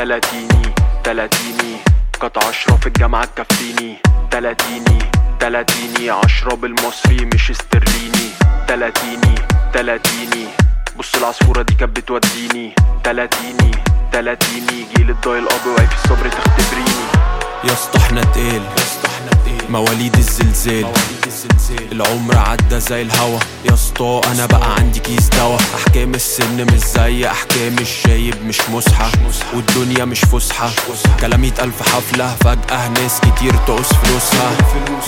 تلاتيني تلاتيني. كانت عشرة في الجامعة تكفيني. تلاتيني تلاتيني. عشرة بالمصري مش استرليني. تلاتيني تلاتيني. بص العصفورة دي كانت بتوديني. تلاتيني تلاتيني. جيل الضايل الأب واقف الصبر تختبريني. يا اسطى إحنا تقيل. مواليد الزلزال. العمر عدى زي الهوا. يا اسطى أنا بقى عندي كيس دوا أحكام السن مش زي أحكام الشايب مش مسحة. والدنيا مش فسحة. كلام ألف حفلة فجأة ناس كتير تعوز فلوسها.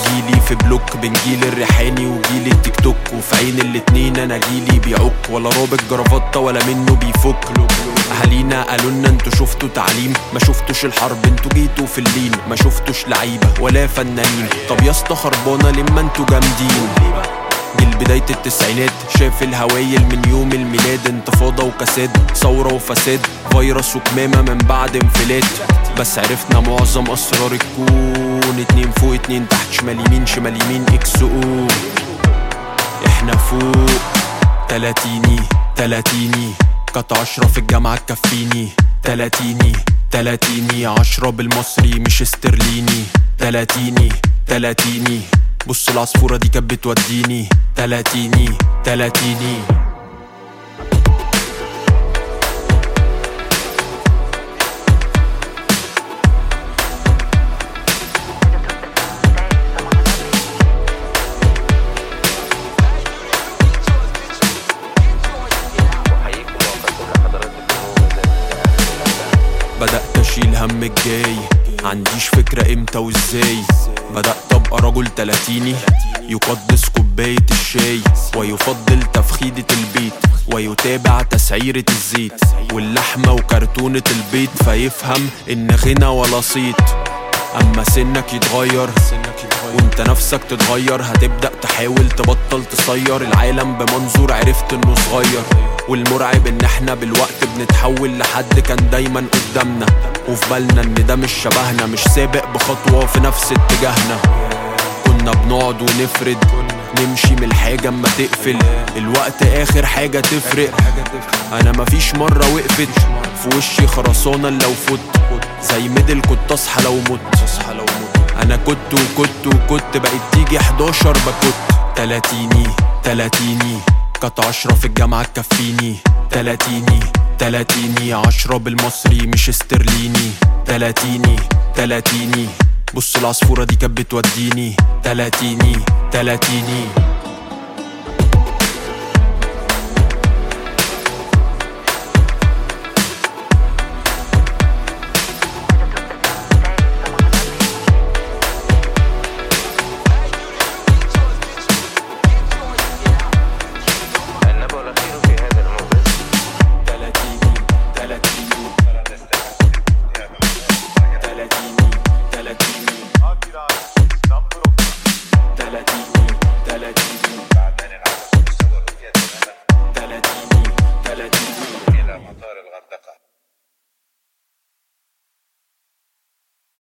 جيلي في block بين جيل الريحاني وجيل التيك توك. وفي عين الاتنين أنا جيلي بيعك ولا رابط جرافطة ولا منه بيفك. قالوا لنا أنتوا شفتوا تعليم. ما شفتوش الحرب أنتوا جيتوا في اللين. ما شفتوش لعيبة ولا فنانين. طب يا اسطى خربانة لما أنتوا جامدين؟ جيل بداية التسعينات. شاف الهوايل من يوم الميلاد. انتفاضة وكساد ثورة وفساد فيروس وكمامة من بعد انفلات. بس عرفنا معظم أسرار الكون. اتنين فوق اتنين تحت شمال يمين شمال يمين إكس أو. إحنا فوق. تلاتيني تلاتيني. كانت عشرة في الجامعة تكفيني. تلاتيني تلاتيني عشرة بالمصري مش استرليني. تلاتيني تلاتيني. بص العصفورة دي كانت بتوديني. تلاتيني تلاتيني. بدأت أشيل هم الجاي. عنديش فكرة إمتى وإزاي. بدأت أبقى رجل تلاتيني. يقدس كوباية الشاي. ويفضل تفخيدة البيت. ويتابع تسعيرة الزيت. واللحمة وكرتونة البيت. فيفهم إن غنى ولا صيت. أما سنك يتغير. وانت نفسك تتغير هتبدأ تحاول تبطل تصير العالم بمنظور عرفت انه صغير والمرعب ان إحنا بالوقت بنتحول لحد كان دايما قدامنا. وفي بالنا إن ده مش شبهنا مش سابق بخطوة في نفس اتجاهنا. كنا بنقعد ونفرد نمشي من الحاجة اما تقفل. الوقت آخر حاجة تفرق. أنا مفيش مرة وقفت في وشي خرسانة لو فت زي ميدل كنت أصحى لو مت. أنا كنت وكنت وكنت بقيت تيجي 11 بكت تلاتيني تلاتيني. كانت عشرة في الجامعة تكفيني. تلاتيني تلاتيني عشرة بالمصري مش استرليني. تلاتيني تلاتيني. بص العصفورة دي كانت بتوديني. تلاتيني تلاتيني.